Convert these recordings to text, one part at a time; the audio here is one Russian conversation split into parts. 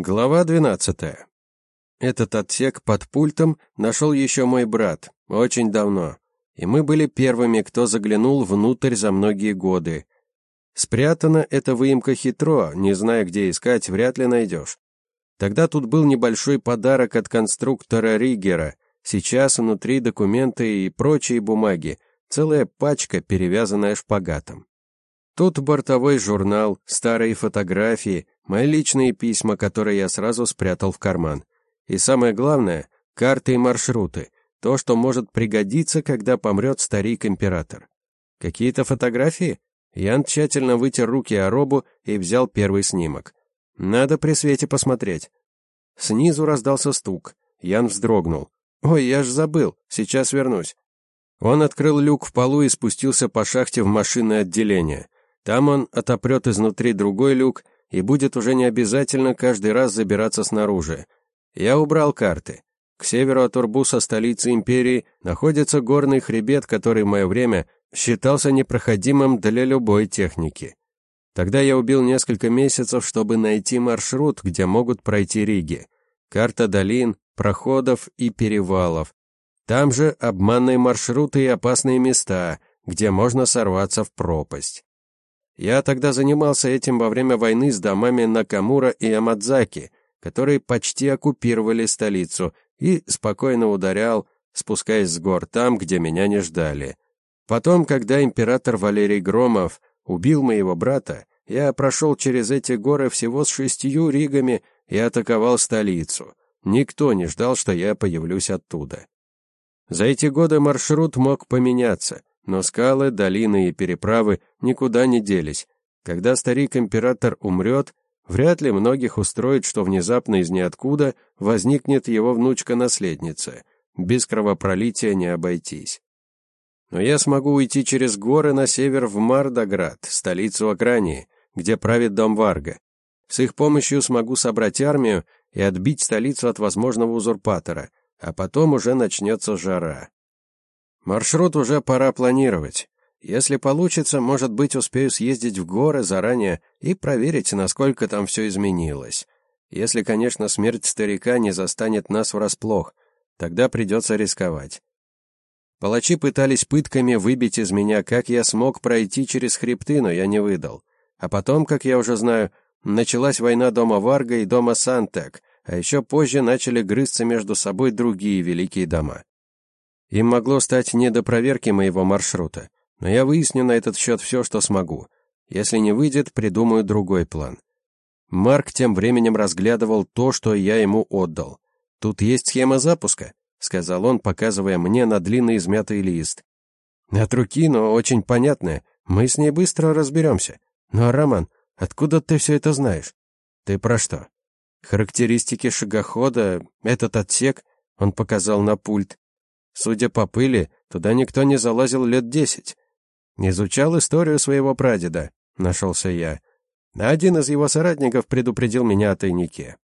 Глава 12. Этот отсек под пультом нашел еще мой брат, очень давно, и мы были первыми, кто заглянул внутрь за многие годы. Спрятана эта выемка хитро, не зная, где искать, вряд ли найдешь. Тогда тут был небольшой подарок от конструктора Ригера, сейчас внутри документы и прочие бумаги, целая пачка, перевязанная шпагатом. Тут бортовой журнал, старые фотографии, мои личные письма, которые я сразу спрятал в карман. И самое главное, карты и маршруты, то, что может пригодиться, когда помрет старик-император. Какие-то фотографии? Ян тщательно вытер руки о робу и взял первый снимок. Надо при свете посмотреть. Снизу раздался стук. Ян вздрогнул. «Ой, я ж забыл, сейчас вернусь». Он открыл люк в полу и спустился по шахте в машинное отделение. Там он отопрет изнутри другой люк, и будет уже не обязательно каждый раз забираться снаружи. Я убрал карты. К северу от Урбуса, столицы империи, находится горный хребет, который в мое время считался непроходимым для любой техники. Тогда я убил несколько месяцев, чтобы найти маршрут, где могут пройти Риги. Карта долин, проходов и перевалов. Там же обманные маршруты и опасные места, где можно сорваться в пропасть. Я тогда занимался этим во время войны с домами Накамура и Амадзаки, которые почти оккупировали столицу, и спокойно ударял, спускаясь с гор там, где меня не ждали. Потом, когда император Валерий Громов убил моего брата, я прошел через эти горы всего с шестью ригами и атаковал столицу. Никто не ждал, что я появлюсь оттуда. За эти годы маршрут мог поменяться, но скалы, долины и переправы никуда не делись. Когда старик-император умрет, вряд ли многих устроит, что внезапно из ниоткуда возникнет его внучка-наследница. Без кровопролития не обойтись. Но я смогу уйти через горы на север в Мардоград, столицу Акрании, где правит дом Варга. С их помощью смогу собрать армию и отбить столицу от возможного узурпатора, а потом уже начнется жара. Маршрут уже пора планировать. Если получится, может быть, успею съездить в горы заранее и проверить, насколько там все изменилось. Если, конечно, смерть старика не застанет нас врасплох, тогда придется рисковать. Палачи пытались пытками выбить из меня, как я смог пройти через хребты, но я не выдал. А потом, как я уже знаю, началась война дома Варга и дома Сантек, а еще позже начали грызться между собой другие великие дома. Им могло стать не до проверки моего маршрута, но я выясню на этот счет все, что смогу. Если не выйдет, придумаю другой план. Марк тем временем разглядывал то, что я ему отдал. «Тут есть схема запуска», — сказал он, показывая мне на длинный измятый лист. «От руки, но очень понятная. Мы с ней быстро разберемся. Ну а, Роман, откуда ты все это знаешь? Ты про что?» «Характеристики шагохода, этот отсек», — он показал на пульт. Судя по пыли, туда никто не залазил лет десять. Изучал историю своего прадеда, нашелся я. Один из его соратников предупредил меня о тайнике.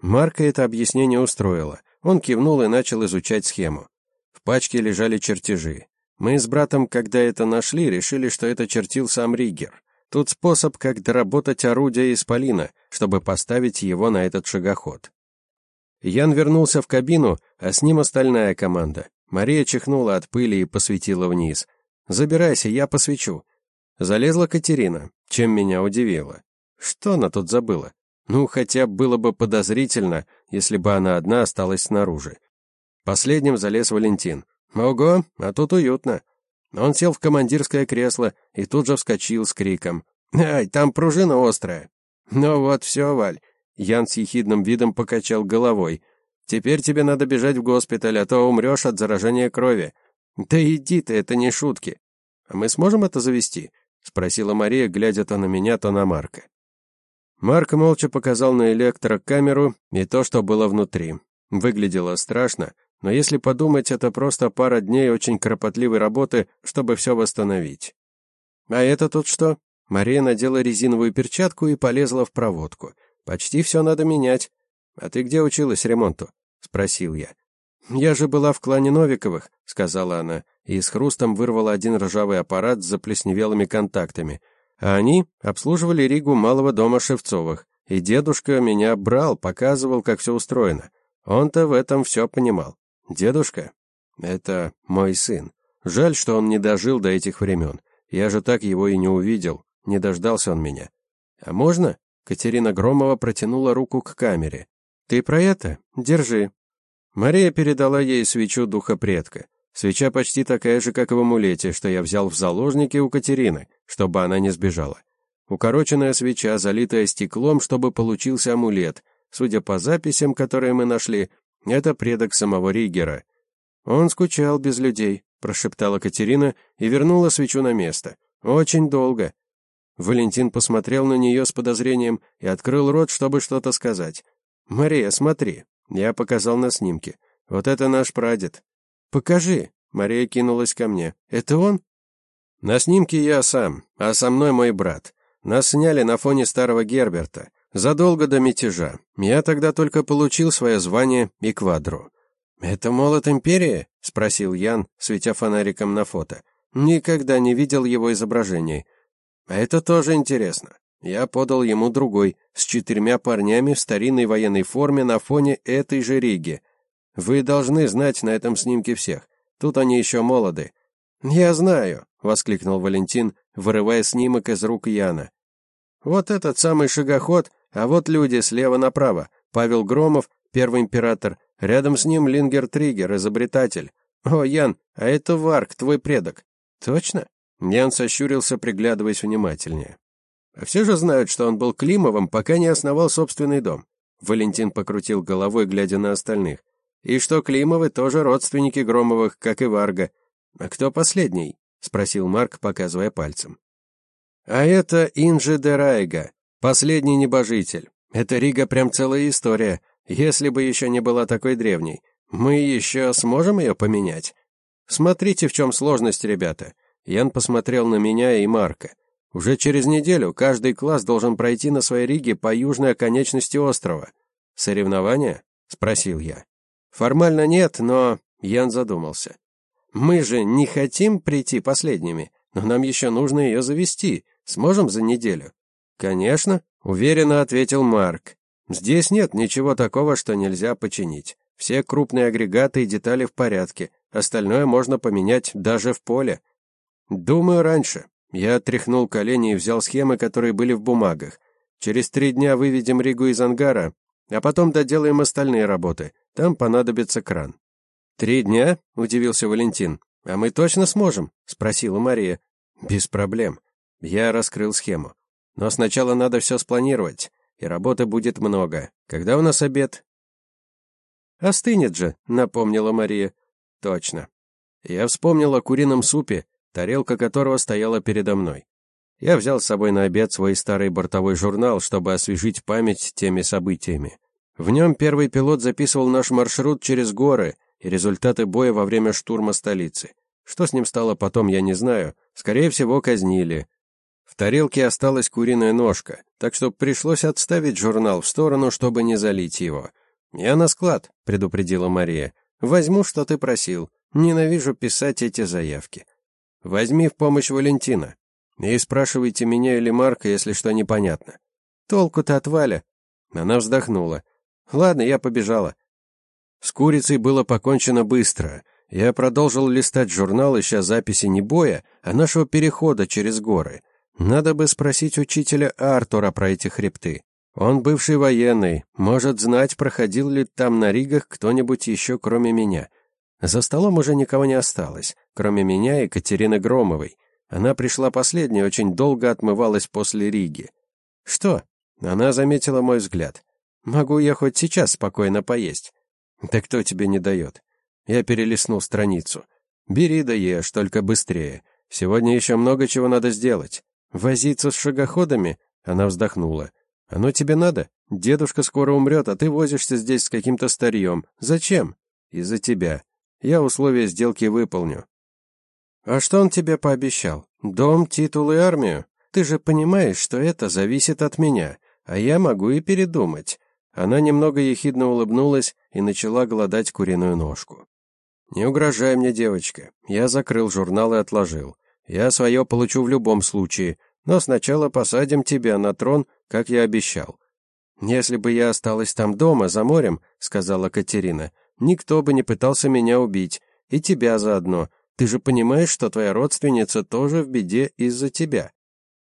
Марка это объяснение устроило. Он кивнул и начал изучать схему. В пачке лежали чертежи. Мы с братом, когда это нашли, решили, что это чертил сам Ригер. Тут способ, как доработать орудие из полина, чтобы поставить его на этот шагоход. Ян вернулся в кабину, а с ним остальная команда. Мария чихнула от пыли и посветила вниз. «Забирайся, я посвечу». Залезла Катерина, чем меня удивило. Что она тут забыла? Ну, хотя было бы подозрительно, если бы она одна осталась снаружи. Последним залез Валентин. «Ого, а тут уютно». Он сел в командирское кресло и тут же вскочил с криком. «Ай, там пружина острая». «Ну вот, все, Валь». Ян с ехидным видом покачал головой. Теперь тебе надо бежать в госпиталь, а то умрешь от заражения крови. Да иди ты, это не шутки. А мы сможем это завести? спросила Мария, глядя то на меня, то на Марка. Марк молча показал на электрокамеру и то, что было внутри. Выглядело страшно, но если подумать, это просто пара дней очень кропотливой работы, чтобы все восстановить. А это тут что? Мария надела резиновую перчатку и полезла в проводку. Почти все надо менять. «А ты где училась ремонту?» — спросил я. «Я же была в клане Новиковых», — сказала она, и с хрустом вырвала один ржавый аппарат с заплесневелыми контактами. А они обслуживали Ригу малого дома Шевцовых. и дедушка меня брал, показывал, как все устроено. Он-то в этом все понимал. Дедушка? Это мой сын. Жаль, что он не дожил до этих времен. Я же так его и не увидел. Не дождался он меня. А можно? Катерина Громова протянула руку к камере. Ты про это? Держи. Мария передала ей свечу духа предка. Свеча почти такая же, как в амулете, что я взял в заложники у Катерины, чтобы она не сбежала. Укороченная свеча, залитая стеклом, чтобы получился амулет. Судя по записям, которые мы нашли, это предок самого Ригера. Он скучал без людей, прошептала Катерина и вернула свечу на место. Очень долго. Валентин посмотрел на нее с подозрением и открыл рот, чтобы что-то сказать. «Мария, смотри». Я показал на снимке. «Вот это наш прадед». «Покажи». Мария кинулась ко мне. «Это он?» «На снимке я сам, а со мной мой брат. Нас сняли на фоне старого Герберта, задолго до мятежа. Я тогда только получил свое звание и квадру». «Это молот империи?» — спросил Ян, светя фонариком на фото. «Никогда не видел его изображений. А это тоже интересно. Я подал ему другой, с четырьмя парнями в старинной военной форме на фоне этой же Риги. Вы должны знать на этом снимке всех. Тут они еще молоды. Я знаю, воскликнул Валентин, вырывая снимок из рук Яна. Вот этот самый шагоход, а вот люди слева направо. Павел Громов, первый император, рядом с ним Лингер Тригер, изобретатель. О, Ян, а это Варк, твой предок. Точно? Ян сощурился, приглядываясь внимательнее. А все же знают, что он был Климовым, пока не основал собственный дом. Валентин покрутил головой, глядя на остальных. И что Климовы тоже родственники Громовых, как и Варга. А кто последний? спросил Марк, показывая пальцем. А это Инжи де Райга, последний небожитель. Это Рига прям целая история. Если бы еще не была такой древней, мы еще сможем ее поменять. Смотрите, в чем сложность, ребята. Ян посмотрел на меня и Марка. Уже через неделю каждый класс должен пройти на своей риге по южной оконечности острова. Соревнования? спросил я. Формально нет, но Ян задумался. Мы же не хотим прийти последними, но нам еще нужно ее завести. Сможем за неделю? Конечно, уверенно ответил Марк. Здесь нет ничего такого, что нельзя починить. Все крупные агрегаты и детали в порядке. Остальное можно поменять даже в поле. Думаю, раньше. Я отряхнул колени и взял схемы, которые были в бумагах. Через три дня выведем Ригу из ангара, а потом доделаем остальные работы. Там понадобится кран. Три дня? удивился Валентин. А мы точно сможем? спросила Мария. Без проблем. Я раскрыл схему. Но сначала надо все спланировать, и работы будет много. Когда у нас обед? Остынет же, напомнила Мария. Точно. Я вспомнил о курином супе, тарелка которого стояла передо мной. Я взял с собой на обед свой старый бортовой журнал, чтобы освежить память теми событиями. В нем первый пилот записывал наш маршрут через горы и результаты боя во время штурма столицы. Что с ним стало потом, я не знаю. Скорее всего, казнили. В тарелке осталась куриная ножка, так что пришлось отставить журнал в сторону, чтобы не залить его. «Я на склад», — предупредила Мария. «Возьму, что ты просил. Ненавижу писать эти заявки. Возьми в помощь Валентина. И спрашивайте меня или Марка, если что непонятно. Толку-то от Валя. Она вздохнула. Ладно, я побежала. С курицей было покончено быстро. Я продолжил листать журнал, ища записи не боя, а нашего перехода через горы. Надо бы спросить учителя Артура про эти хребты. Он бывший военный, может знать, проходил ли там на Ригах кто-нибудь еще, кроме меня. За столом уже никого не осталось, кроме меня и Катерины Громовой. Она пришла последней, очень долго отмывалась после Риги. «Что?» Она заметила мой взгляд. «Могу я хоть сейчас спокойно поесть?» «Да кто тебе не дает?» Я перелистнул страницу. «Бери да ешь, только быстрее. Сегодня еще много чего надо сделать. Возиться с шагоходами?» Она вздохнула. «Оно тебе надо? Дедушка скоро умрет, а ты возишься здесь с каким-то старьем. Зачем?» «Из-за тебя. Я условия сделки выполню. А что он тебе пообещал? Дом, титул и армию? Ты же понимаешь, что это зависит от меня, а я могу и передумать. Она немного ехидно улыбнулась и начала гладать куриную ножку. Не угрожай мне, девочка. Я закрыл журнал и отложил. Я свое получу в любом случае, но сначала посадим тебя на трон, как я обещал. «Если бы я осталась там дома, за морем», — сказала Катерина, — «никто бы не пытался меня убить, и тебя заодно. Ты же понимаешь, что твоя родственница тоже в беде из-за тебя.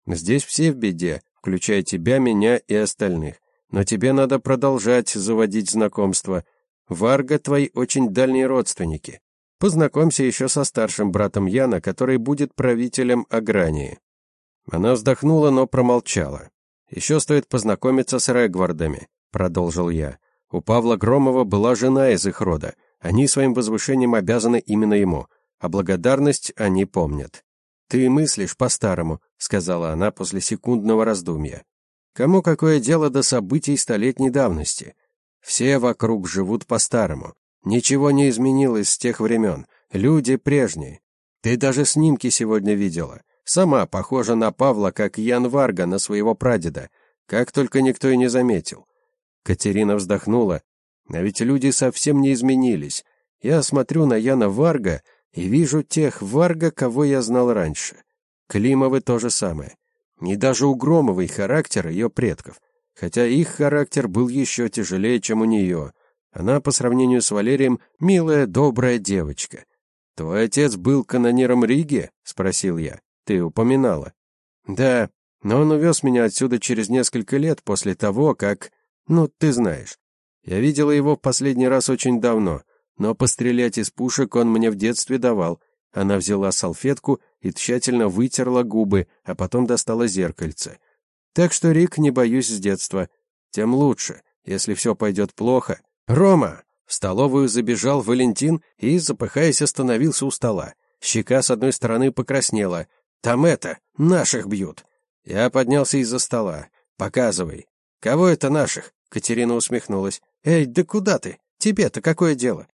Здесь все в беде, включая тебя, меня и остальных. Но тебе надо продолжать заводить знакомства. Варга твои очень дальние родственники. Познакомься еще со старшим братом Яна, который будет правителем Агрании». Она вздохнула, но промолчала. «Еще стоит познакомиться с Регвардами», — продолжил я. «У Павла Громова была жена из их рода. Они своим возвышением обязаны именно ему, а благодарность они помнят». «Ты мыслишь по-старому», — сказала она после секундного раздумья. «Кому какое дело до событий столетней давности? Все вокруг живут по-старому. Ничего не изменилось с тех времен. Люди прежние. Ты даже снимки сегодня видела. Сама похожа на Павла, как Ян Варга на своего прадеда. Как только никто и не заметил. Катерина вздохнула. А ведь люди совсем не изменились. Я смотрю на Яна Варга и вижу тех Варга, кого я знал раньше. Климовы то же самое. Не даже у Громовой характер ее предков. Хотя их характер был еще тяжелее, чем у нее. Она, по сравнению с Валерием, милая, добрая девочка. «Твой отец был канонером Риги?» — спросил я. «Ты упоминала». «Да, но он увез меня отсюда через несколько лет после того, как... Ну, ты знаешь. Я видела его в последний раз очень давно, но пострелять из пушек он мне в детстве давал. Она взяла салфетку и тщательно вытерла губы, а потом достала зеркальце. Так что, Рик, не боюсь с детства. Тем лучше. Если все пойдет плохо, «Рома!» В столовую забежал Валентин и, запыхаясь, остановился у стола. Щека с одной стороны покраснела. «Там это, наших бьют!» Я поднялся из-за стола. «Показывай». «Кого это наших?» Катерина усмехнулась. «Эй, да куда ты? Тебе-то какое дело?»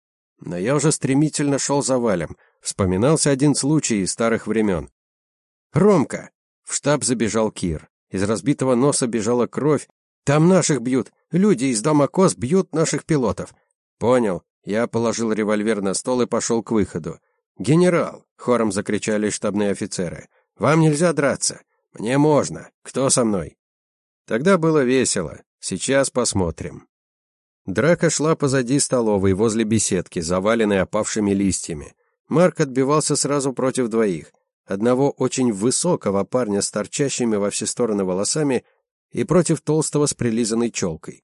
Но я уже стремительно шел за Валем. Вспоминался один случай из старых времен. «Ромка!» В штаб забежал Кир. Из разбитого носа бежала кровь. «Там наших бьют! Люди из дома Кос бьют наших пилотов. Понял. Я положил револьвер на стол и пошел к выходу. Генерал, хором закричали штабные офицеры. Вам нельзя драться. Мне можно. Кто со мной? Тогда было весело. Сейчас посмотрим. Драка шла позади столовой, возле беседки, заваленной опавшими листьями. Марк отбивался сразу против двоих. Одного очень высокого парня с торчащими во все стороны волосами и против толстого с прилизанной челкой.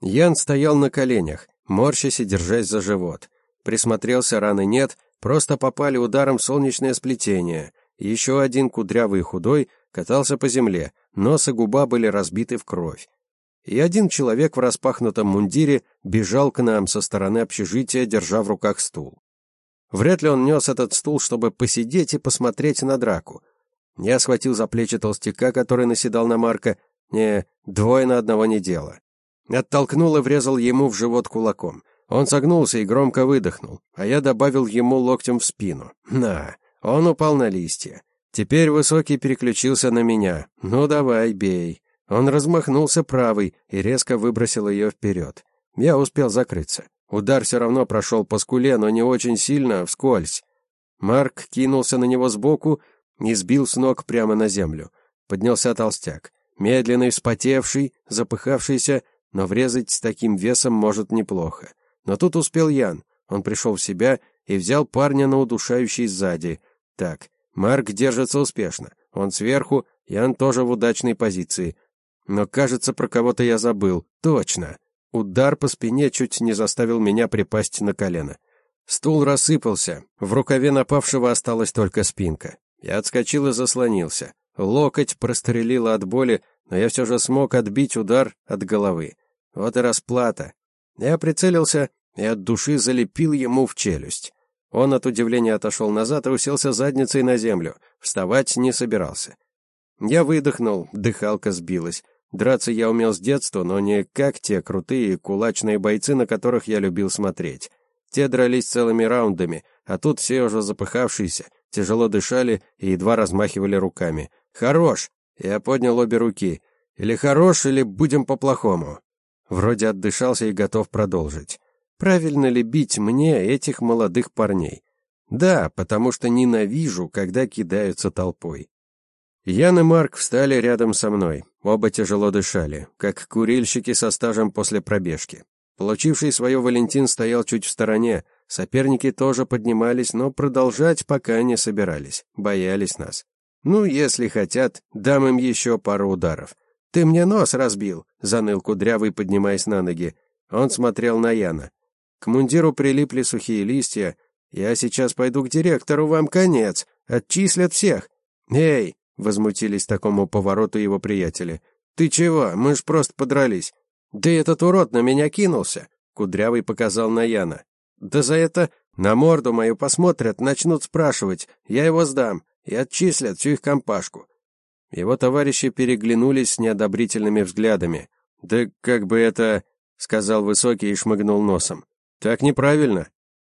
Ян стоял на коленях, морщась и держась за живот. Присмотрелся, раны нет, просто попали ударом в солнечное сплетение. Еще один кудрявый и худой катался по земле, нос и губа были разбиты в кровь. И один человек в распахнутом мундире бежал к нам со стороны общежития, держа в руках стул. Вряд ли он нес этот стул, чтобы посидеть и посмотреть на драку. Я схватил за плечи толстяка, который наседал на Марка, не, двое на одного не дело. Оттолкнул и врезал ему в живот кулаком. Он согнулся и громко выдохнул, а я добавил ему локтем в спину. На, он упал на листья. Теперь Высокий переключился на меня. Ну давай, бей. Он размахнулся правой и резко выбросил ее вперед. Я успел закрыться. Удар все равно прошел по скуле, но не очень сильно, вскользь. Марк кинулся на него сбоку и сбил с ног прямо на землю. Поднялся толстяк. Медленный, вспотевший, запыхавшийся, но врезать с таким весом может неплохо. Но тут успел Ян. Он пришел в себя и взял парня на удушающий сзади. Так, Марк держится успешно. Он сверху, Ян тоже в удачной позиции. Но, кажется, про кого-то я забыл. Точно. Удар по спине чуть не заставил меня припасть на колено. Стул рассыпался. В рукаве напавшего осталась только спинка. Я отскочил и заслонился. Локоть прострелило от боли, но я все же смог отбить удар от головы. Вот и расплата. Я прицелился и от души залепил ему в челюсть. Он от удивления отошел назад и уселся задницей на землю. Вставать не собирался. Я выдохнул, дыхалка сбилась. Драться я умел с детства, но не как те крутые кулачные бойцы, на которых я любил смотреть. Те дрались целыми раундами, а тут все уже запыхавшиеся, тяжело дышали и едва размахивали руками. «Хорош!» Я поднял обе руки. «Или хорош, или будем по-плохому». Вроде отдышался и готов продолжить. Правильно ли бить мне этих молодых парней? Да, потому что ненавижу, когда кидаются толпой. Ян и Марк встали рядом со мной. Оба тяжело дышали, как курильщики со стажем после пробежки. Получивший свое Валентин стоял чуть в стороне. Соперники тоже поднимались, но продолжать пока не собирались. Боялись нас. Ну, если хотят, дам им еще пару ударов. «Ты мне нос разбил», — заныл Кудрявый, поднимаясь на ноги. Он смотрел на Яна. К мундиру прилипли сухие листья. «Я сейчас пойду к директору, вам конец. Отчислят всех». «Эй!» — возмутились такому повороту его приятели. «Ты чего? Мы ж просто подрались. «Да этот урод на меня кинулся!» Кудрявый показал на Яна. «Да за это на морду мою посмотрят, начнут спрашивать. Я его сдам и отчислят всю их компашку». Его товарищи переглянулись с неодобрительными взглядами. «Да как бы это...» — сказал Высокий и шмыгнул носом. «Так неправильно.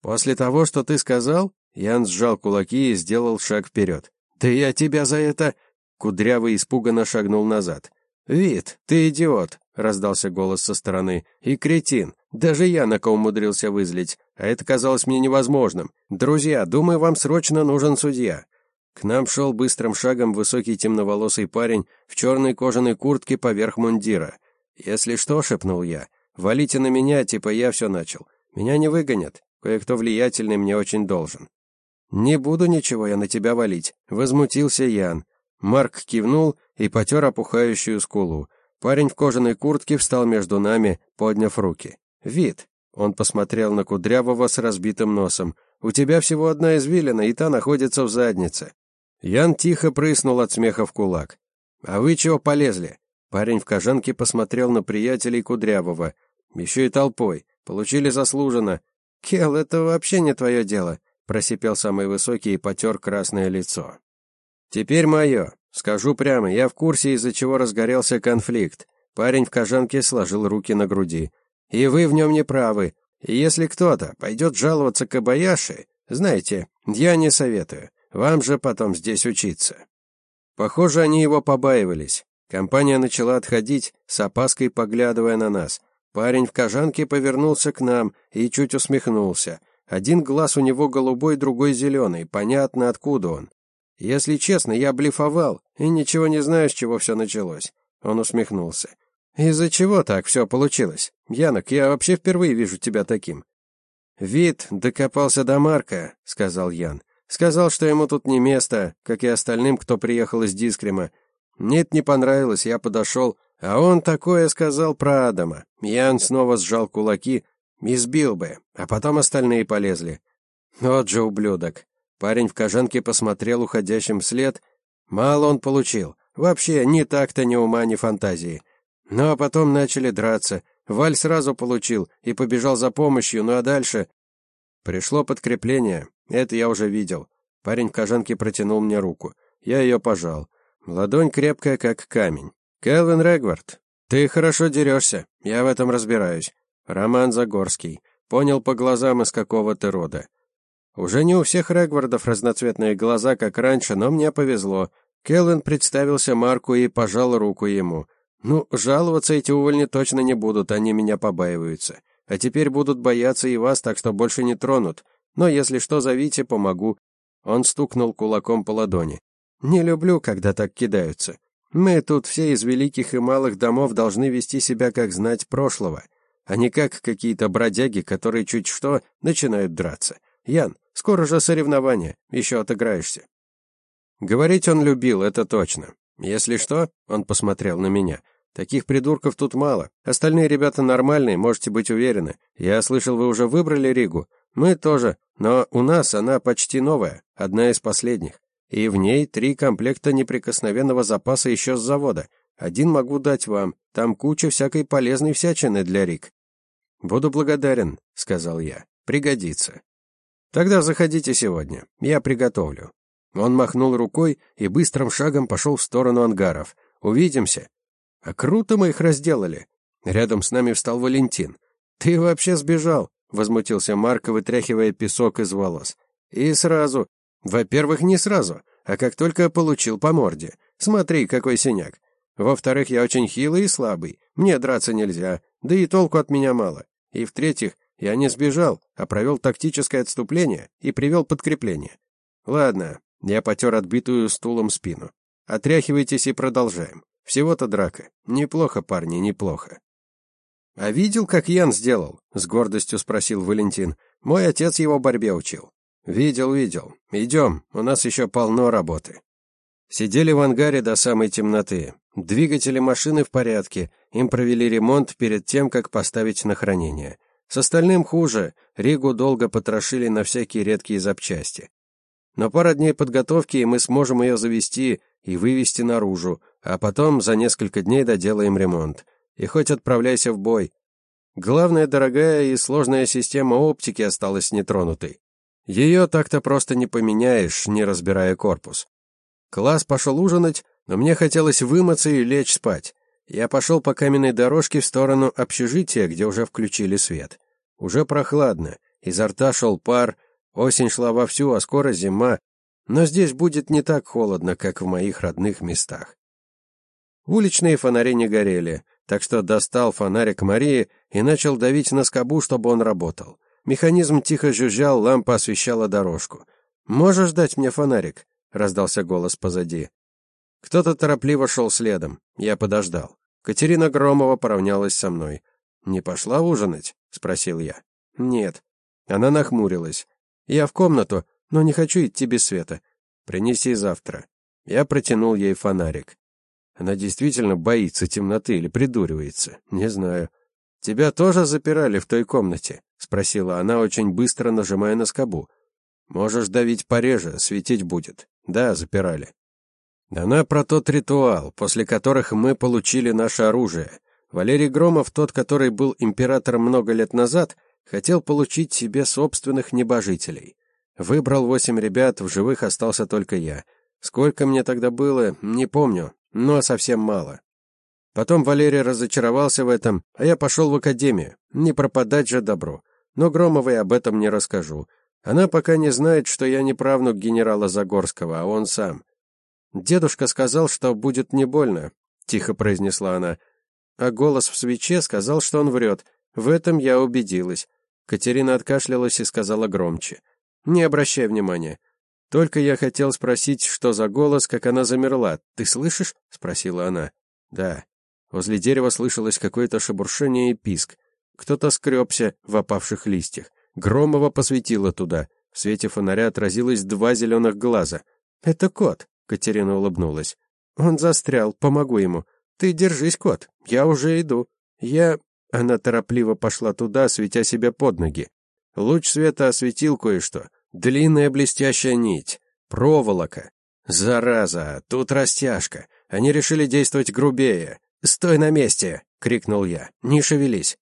После того, что ты сказал...» Ян сжал кулаки и сделал шаг вперед. «Да я тебя за это...» Кудрявый испуганно шагнул назад. «Вид, ты идиот раздался голос со стороны. И кретин. Даже я на кого умудрился вызлить, а это казалось мне невозможным. Друзья, думаю, вам срочно нужен судья. К нам шел быстрым шагом высокий темноволосый парень в черной кожаной куртке поверх мундира. Если что, шепнул я, валите на меня, типа я все начал. Меня не выгонят. Кое-кто влиятельный мне очень должен. Не буду ничего я на тебя валить, возмутился Ян. Марк кивнул и потер опухающую скулу. Парень в кожаной куртке встал между нами, подняв руки. «Вид!» Он посмотрел на Кудрявого с разбитым носом. «У тебя всего одна извилина, и та находится в заднице». Ян тихо прыснул от смеха в кулак. «А вы чего полезли?» Парень в кожанке посмотрел на приятелей Кудрявого. «Еще и толпой. Получили заслуженно». «Кел, это вообще не твое дело», — просипел самый высокий и потер красное лицо. «Теперь мое. Скажу прямо, я в курсе, из-за чего разгорелся конфликт. Парень в кожанке сложил руки на груди. И вы в нем не правы. И если кто-то пойдет жаловаться к Абаяши, знаете, я не советую. Вам же потом здесь учиться. Похоже, они его побаивались. Компания начала отходить, с опаской поглядывая на нас. Парень в кожанке повернулся к нам и чуть усмехнулся. Один глаз у него голубой, другой зеленый. Понятно, откуда он. Если честно, я блефовал и ничего не знаю, с чего все началось. Он усмехнулся. Из-за чего так все получилось? Янок, я вообще впервые вижу тебя таким. Вид докопался до Марка, сказал Ян. Сказал, что ему тут не место, как и остальным, кто приехал из Дискрима. Нет, не понравилось, я подошел, а он такое сказал про Адама. Ян снова сжал кулаки, избил бы, а потом остальные полезли. Вот же ублюдок. Парень в кожанке посмотрел уходящим вслед. Мало он получил. Вообще, ни так-то, ни ума, ни фантазии. Ну а потом начали драться. Валь сразу получил и побежал за помощью, ну а дальше... Пришло подкрепление. Это я уже видел. Парень в кожанке протянул мне руку. Я ее пожал. Ладонь крепкая, как камень. «Келвин Регвард, ты хорошо дерешься. Я в этом разбираюсь. Роман Загорский. Понял по глазам, из какого ты рода. Уже не у всех Регвардов разноцветные глаза, как раньше, но мне повезло. Келвин представился Марку и пожал руку ему. Ну, жаловаться эти увольни точно не будут, они меня побаиваются. А теперь будут бояться и вас, так что больше не тронут. Но если что, зовите, помогу. Он стукнул кулаком по ладони. Не люблю, когда так кидаются. Мы тут все из великих и малых домов должны вести себя как знать прошлого, а не как какие-то бродяги, которые чуть что начинают драться. Ян, скоро же соревнования, еще отыграешься. Говорить он любил, это точно. Если что, он посмотрел на меня. Таких придурков тут мало. Остальные ребята нормальные, можете быть уверены. Я слышал, вы уже выбрали Ригу. Мы тоже, но у нас она почти новая, одна из последних. И в ней три комплекта неприкосновенного запаса еще с завода. Один могу дать вам. Там куча всякой полезной всячины для Риг. Буду благодарен, сказал я. Пригодится. Тогда заходите сегодня, я приготовлю. Он махнул рукой и быстрым шагом пошел в сторону ангаров. Увидимся. А круто мы их разделали. Рядом с нами встал Валентин. Ты вообще сбежал, возмутился Марк, вытряхивая песок из волос. И сразу. Во-первых, не сразу, а как только получил по морде. Смотри, какой синяк. Во-вторых, я очень хилый и слабый. Мне драться нельзя, да и толку от меня мало. И в-третьих, я не сбежал, а провел тактическое отступление и привел подкрепление. Ладно, я потер отбитую стулом спину. Отряхивайтесь и продолжаем. Всего-то драка. Неплохо, парни, неплохо. А видел, как Ян сделал? С гордостью спросил Валентин. Мой отец его борьбе учил. Видел, видел. Идем, у нас еще полно работы. Сидели в ангаре до самой темноты. Двигатели машины в порядке. Им провели ремонт перед тем, как поставить на хранение. С остальным хуже. Ригу долго потрошили на всякие редкие запчасти. Но пара дней подготовки, и мы сможем ее завести и вывести наружу, а потом за несколько дней доделаем ремонт. И хоть отправляйся в бой. Главная дорогая и сложная система оптики осталась нетронутой. Ее так-то просто не поменяешь, не разбирая корпус. Класс пошел ужинать, но мне хотелось вымыться и лечь спать. Я пошел по каменной дорожке в сторону общежития, где уже включили свет. Уже прохладно, изо рта шел пар, осень шла вовсю, а скоро зима, но здесь будет не так холодно, как в моих родных местах. Уличные фонари не горели, так что достал фонарик Марии и начал давить на скобу, чтобы он работал. Механизм тихо жужжал, лампа освещала дорожку. «Можешь дать мне фонарик?» — раздался голос позади. Кто-то торопливо шел следом. Я подождал. Катерина Громова поравнялась со мной. «Не пошла ужинать?» — спросил я. «Нет». Она нахмурилась. «Я в комнату, но не хочу идти без света. Принеси завтра». Я протянул ей фонарик. Она действительно боится темноты или придуривается, не знаю. «Тебя тоже запирали в той комнате?» — спросила она, очень быстро нажимая на скобу. «Можешь давить пореже, светить будет». Да, запирали. Она про тот ритуал, после которых мы получили наше оружие. Валерий Громов, тот, который был императором много лет назад, хотел получить себе собственных небожителей. Выбрал восемь ребят, в живых остался только я. Сколько мне тогда было, не помню, но совсем мало. Потом Валерий разочаровался в этом, а я пошел в академию. Не пропадать же добро. Но Громовой об этом не расскажу. Она пока не знает, что я не правнук генерала Загорского, а он сам. Дедушка сказал, что будет не больно, тихо произнесла она. А голос в свече сказал, что он врет. В этом я убедилась. Катерина откашлялась и сказала громче: "Не обращай внимания. Только я хотел спросить, что за голос, как она замерла. Ты слышишь?" спросила она. "Да". Возле дерева слышалось какое-то шебуршение и писк. Кто-то скребся в опавших листьях. Громова посветила туда. В свете фонаря отразилось два зеленых глаза. «Это кот», — Катерина улыбнулась. «Он застрял, помогу ему. Ты держись, кот, я уже иду. Я...» Она торопливо пошла туда, светя себе под ноги. Луч света осветил кое-что. Длинная блестящая нить. Проволока. Зараза, тут растяжка. Они решили действовать грубее. «Стой на месте!» — крикнул я. «Не шевелись!»